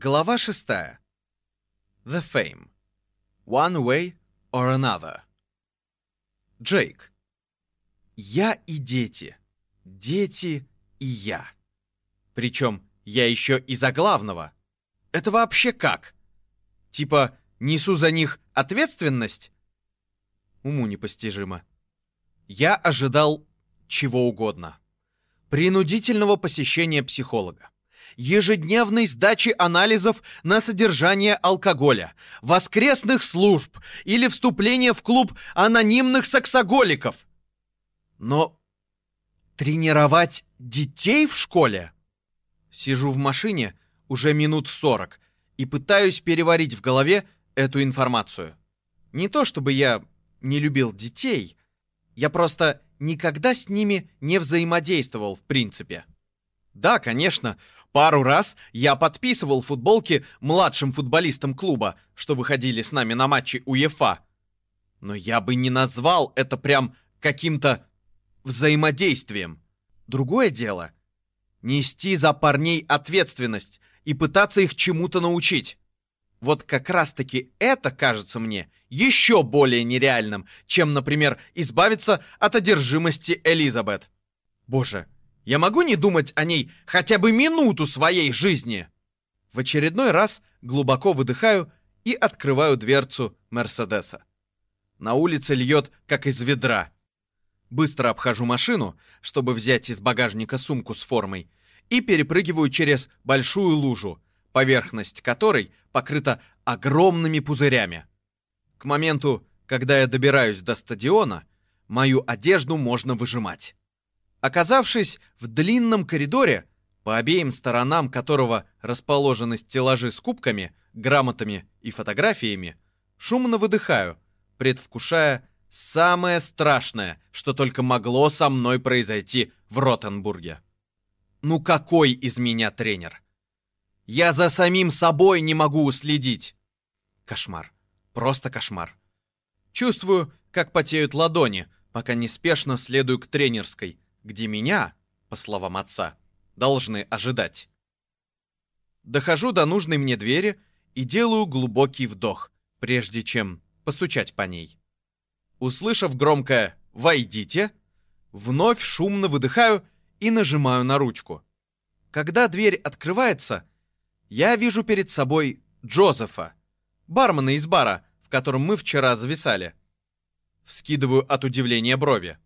Глава шестая. The Fame. One Way or Another. Джейк. Я и дети. Дети и я. Причем я еще и за главного. Это вообще как? Типа, несу за них ответственность? Уму непостижимо. Я ожидал чего угодно. Принудительного посещения психолога ежедневной сдачи анализов на содержание алкоголя, воскресных служб или вступления в клуб анонимных сексоголиков. Но тренировать детей в школе? Сижу в машине уже минут сорок и пытаюсь переварить в голове эту информацию. Не то чтобы я не любил детей, я просто никогда с ними не взаимодействовал в принципе. Да, конечно, Пару раз я подписывал футболки младшим футболистам клуба, что выходили с нами на матчи УЕФА. Но я бы не назвал это прям каким-то взаимодействием. Другое дело — нести за парней ответственность и пытаться их чему-то научить. Вот как раз-таки это кажется мне еще более нереальным, чем, например, избавиться от одержимости Элизабет. Боже, я могу не думать о ней хотя бы минуту своей жизни? В очередной раз глубоко выдыхаю и открываю дверцу Мерседеса. На улице льет, как из ведра. Быстро обхожу машину, чтобы взять из багажника сумку с формой, и перепрыгиваю через большую лужу, поверхность которой покрыта огромными пузырями. К моменту, когда я добираюсь до стадиона, мою одежду можно выжимать. Оказавшись в длинном коридоре, по обеим сторонам которого расположены стеллажи с кубками, грамотами и фотографиями, шумно выдыхаю, предвкушая самое страшное, что только могло со мной произойти в Ротенбурге. Ну какой из меня тренер? Я за самим собой не могу уследить. Кошмар. Просто кошмар. Чувствую, как потеют ладони, пока неспешно следую к тренерской, где меня, по словам отца, должны ожидать. Дохожу до нужной мне двери и делаю глубокий вдох, прежде чем постучать по ней. Услышав громкое «Войдите», вновь шумно выдыхаю и нажимаю на ручку. Когда дверь открывается, я вижу перед собой Джозефа, бармена из бара, в котором мы вчера зависали. Вскидываю от удивления брови.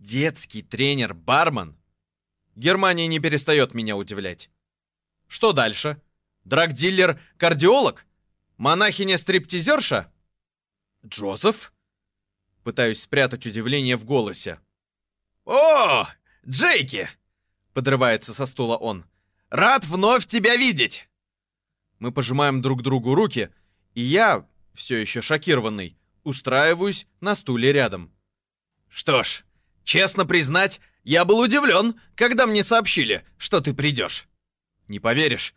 Детский тренер-бармен? Германия не перестает меня удивлять. Что дальше? Драгдиллер-кардиолог? Монахиня-стриптизерша? Джозеф? Пытаюсь спрятать удивление в голосе. «О, Джейки!» — подрывается со стула он. «Рад вновь тебя видеть!» Мы пожимаем друг другу руки, и я, все еще шокированный, устраиваюсь на стуле рядом. «Что ж, Честно признать, я был удивлен, когда мне сообщили, что ты придешь. Не поверишь,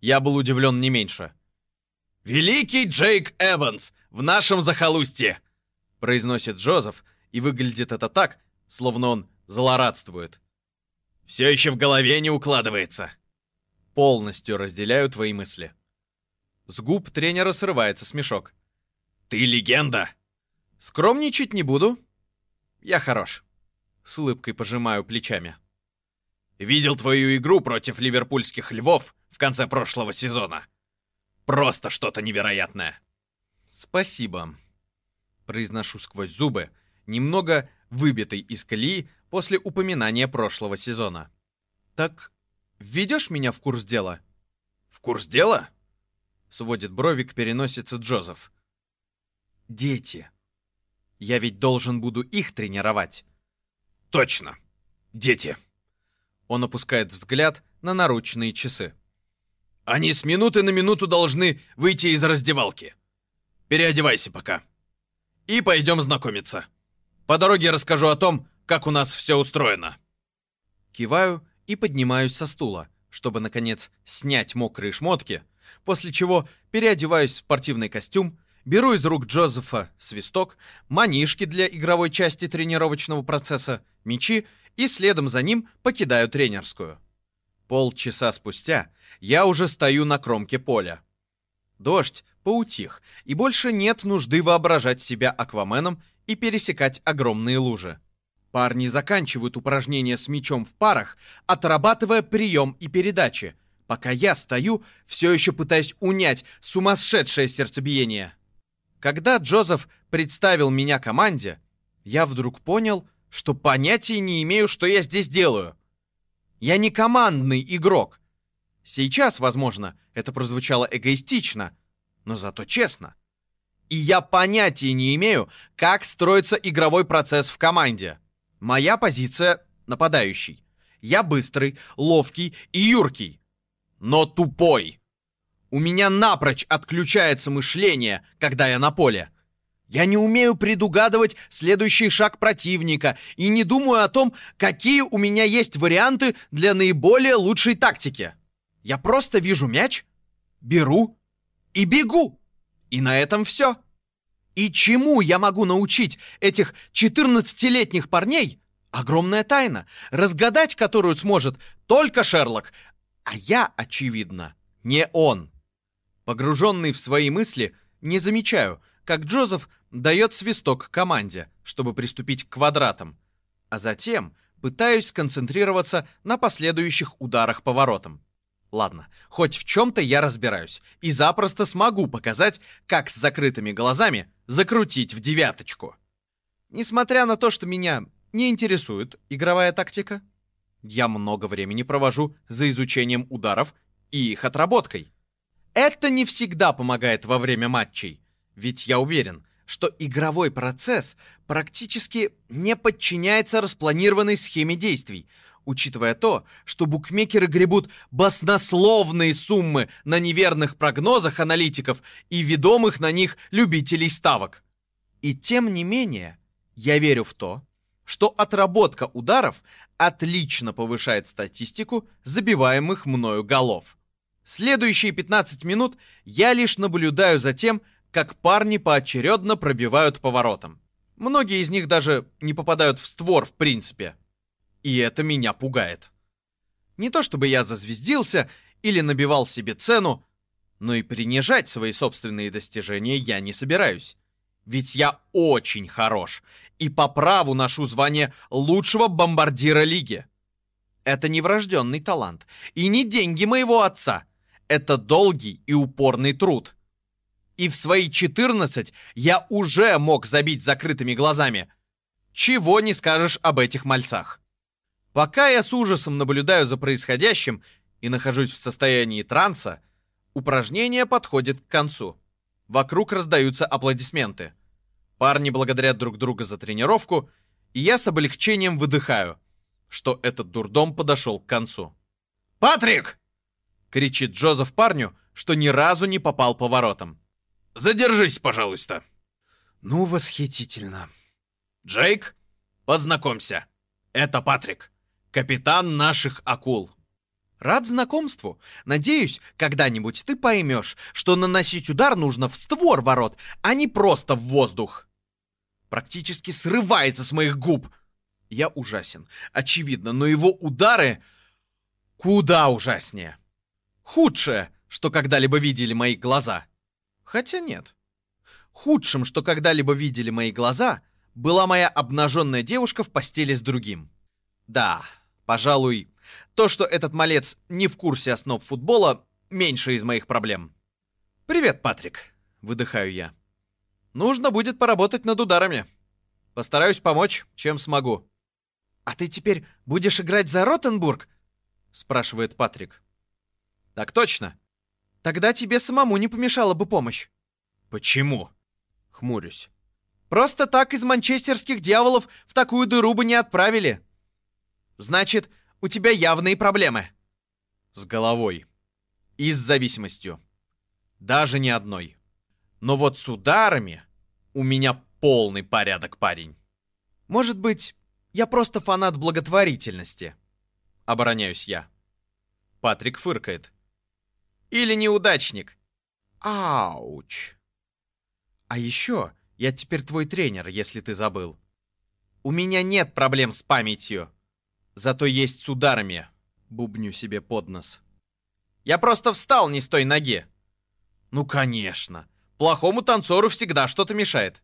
я был удивлен не меньше. «Великий Джейк Эванс в нашем захолустье!» произносит Джозеф, и выглядит это так, словно он злорадствует. «Все еще в голове не укладывается». Полностью разделяю твои мысли. С губ тренера срывается смешок. «Ты легенда!» Скромничать не буду. Я хорош. С улыбкой пожимаю плечами. Видел твою игру против ливерпульских львов в конце прошлого сезона. Просто что-то невероятное. Спасибо. Произношу сквозь зубы, немного выбитый из колеи после упоминания прошлого сезона. Так введешь меня в курс дела? В курс дела? Сводит брови к переносице Джозеф. Дети. Я ведь должен буду их тренировать. Точно. Дети. Он опускает взгляд на наручные часы. Они с минуты на минуту должны выйти из раздевалки. Переодевайся пока. И пойдем знакомиться. По дороге расскажу о том, как у нас все устроено. Киваю и поднимаюсь со стула, чтобы, наконец, снять мокрые шмотки, после чего переодеваюсь в спортивный костюм, беру из рук Джозефа свисток, манишки для игровой части тренировочного процесса, мячи и следом за ним покидаю тренерскую. Полчаса спустя я уже стою на кромке поля. Дождь поутих, и больше нет нужды воображать себя акваменом и пересекать огромные лужи. Парни заканчивают упражнения с мячом в парах, отрабатывая прием и передачи, пока я стою, все еще пытаясь унять сумасшедшее сердцебиение. Когда Джозеф представил меня команде, я вдруг понял, что понятия не имею, что я здесь делаю. Я не командный игрок. Сейчас, возможно, это прозвучало эгоистично, но зато честно. И я понятия не имею, как строится игровой процесс в команде. Моя позиция — нападающий. Я быстрый, ловкий и юркий. Но тупой. У меня напрочь отключается мышление, когда я на поле. Я не умею предугадывать следующий шаг противника и не думаю о том, какие у меня есть варианты для наиболее лучшей тактики. Я просто вижу мяч, беру и бегу. И на этом все. И чему я могу научить этих 14-летних парней? Огромная тайна, разгадать которую сможет только Шерлок, а я, очевидно, не он. Погруженный в свои мысли, не замечаю, как Джозеф дает свисток команде, чтобы приступить к квадратам, а затем пытаюсь сконцентрироваться на последующих ударах по воротам. Ладно, хоть в чем-то я разбираюсь и запросто смогу показать, как с закрытыми глазами закрутить в девяточку. Несмотря на то, что меня не интересует игровая тактика, я много времени провожу за изучением ударов и их отработкой. Это не всегда помогает во время матчей, ведь я уверен, что игровой процесс практически не подчиняется распланированной схеме действий, учитывая то, что букмекеры гребут баснословные суммы на неверных прогнозах аналитиков и ведомых на них любителей ставок. И тем не менее, я верю в то, что отработка ударов отлично повышает статистику забиваемых мною голов. Следующие 15 минут я лишь наблюдаю за тем, как парни поочередно пробивают поворотом. Многие из них даже не попадают в створ в принципе. И это меня пугает. Не то чтобы я зазвездился или набивал себе цену, но и принижать свои собственные достижения я не собираюсь. Ведь я очень хорош и по праву ношу звание лучшего бомбардира лиги. Это не врожденный талант и не деньги моего отца. Это долгий и упорный труд. И в свои 14 я уже мог забить закрытыми глазами. Чего не скажешь об этих мальцах. Пока я с ужасом наблюдаю за происходящим и нахожусь в состоянии транса, упражнение подходит к концу. Вокруг раздаются аплодисменты. Парни благодарят друг друга за тренировку, и я с облегчением выдыхаю, что этот дурдом подошел к концу. «Патрик!» — кричит Джозеф парню, что ни разу не попал по воротам. «Задержись, пожалуйста!» «Ну, восхитительно!» «Джейк, познакомься. Это Патрик, капитан наших акул!» Рад знакомству. Надеюсь, когда-нибудь ты поймешь, что наносить удар нужно в створ ворот, а не просто в воздух. Практически срывается с моих губ. Я ужасен, очевидно, но его удары куда ужаснее. Худшее, что когда-либо видели мои глаза. Хотя нет. Худшим, что когда-либо видели мои глаза, была моя обнаженная девушка в постели с другим. Да, пожалуй, то, что этот малец не в курсе основ футбола, меньше из моих проблем. «Привет, Патрик», — выдыхаю я. «Нужно будет поработать над ударами. Постараюсь помочь, чем смогу». «А ты теперь будешь играть за Ротенбург?» — спрашивает Патрик. «Так точно. Тогда тебе самому не помешала бы помощь». «Почему?» — хмурюсь. «Просто так из манчестерских дьяволов в такую дыру бы не отправили». «Значит, у тебя явные проблемы. С головой. И с зависимостью. Даже не одной. Но вот с ударами у меня полный порядок, парень. Может быть, я просто фанат благотворительности. Обороняюсь я. Патрик фыркает. Или неудачник. Ауч. А еще я теперь твой тренер, если ты забыл. У меня нет проблем с памятью. Зато есть с ударами. Бубню себе под нос. «Я просто встал не с той ноги!» «Ну, конечно! Плохому танцору всегда что-то мешает!»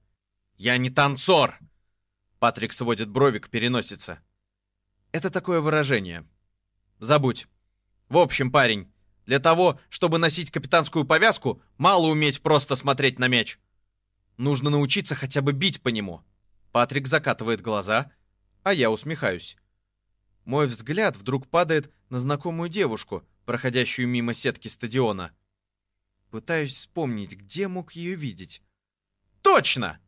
«Я не танцор!» Патрик сводит брови к переносице. Это такое выражение. Забудь. В общем, парень, для того, чтобы носить капитанскую повязку, мало уметь просто смотреть на мяч. Нужно научиться хотя бы бить по нему. Патрик закатывает глаза, а я усмехаюсь. Мой взгляд вдруг падает на знакомую девушку, проходящую мимо сетки стадиона. Пытаюсь вспомнить, где мог ее видеть. Точно!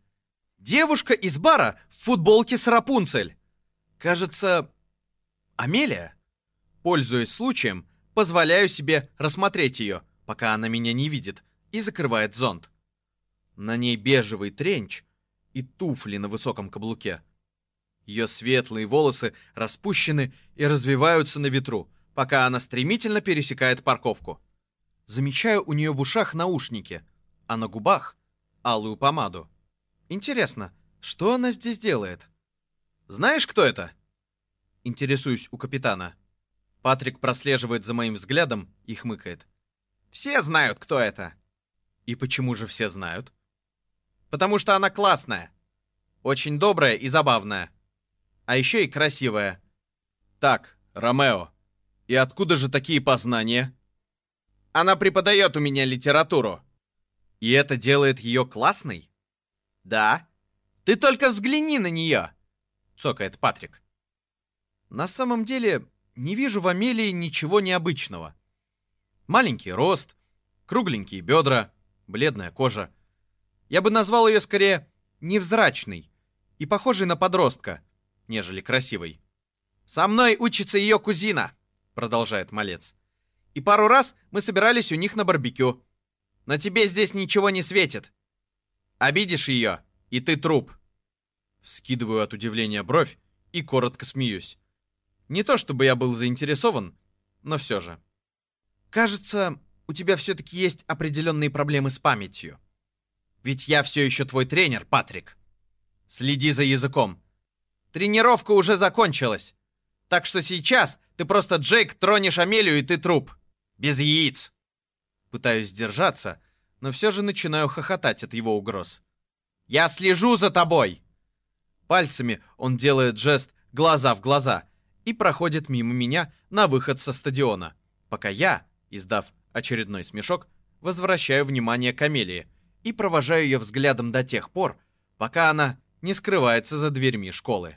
Девушка из бара в футболке с Рапунцель. Кажется, Амелия. Пользуясь случаем, позволяю себе рассмотреть ее, пока она меня не видит, и закрывает зонт. На ней бежевый тренч и туфли на высоком каблуке. Ее светлые волосы распущены и развиваются на ветру, пока она стремительно пересекает парковку. Замечаю у нее в ушах наушники, а на губах — алую помаду. Интересно, что она здесь делает? Знаешь, кто это? Интересуюсь у капитана. Патрик прослеживает за моим взглядом и хмыкает. Все знают, кто это. И почему же все знают? Потому что она классная. Очень добрая и забавная. А еще и красивая. Так, Ромео, и откуда же такие познания? Она преподает у меня литературу. И это делает ее классной? «Да». «Ты только взгляни на нее!» — цокает Патрик. На самом деле, не вижу в Амелии ничего необычного. Маленький рост, кругленькие бедра, бледная кожа. Я бы назвал ее скорее невзрачной и похожей на подростка, нежели красивой. «Со мной учится ее кузина», — продолжает малец. «И пару раз мы собирались у них на барбекю. Но тебе здесь ничего не светит. Обидишь ее, и ты труп. Скидываю от удивления бровь и коротко смеюсь. Не то чтобы я был заинтересован, но все же. Кажется, у тебя все-таки есть определенные проблемы с памятью. Ведь я все еще твой тренер, Патрик. Следи за языком. Тренировка уже закончилась. Так что сейчас ты просто, Джейк, тронешь Амелию, и ты труп. Без яиц. Пытаюсь сдержаться, но все же начинаю хохотать от его угроз. «Я слежу за тобой!» Пальцами он делает жест «глаза в глаза» и проходит мимо меня на выход со стадиона, пока я, издав очередной смешок, возвращаю внимание к Амелии и провожаю ее взглядом до тех пор, пока она не скрывается за дверьми школы.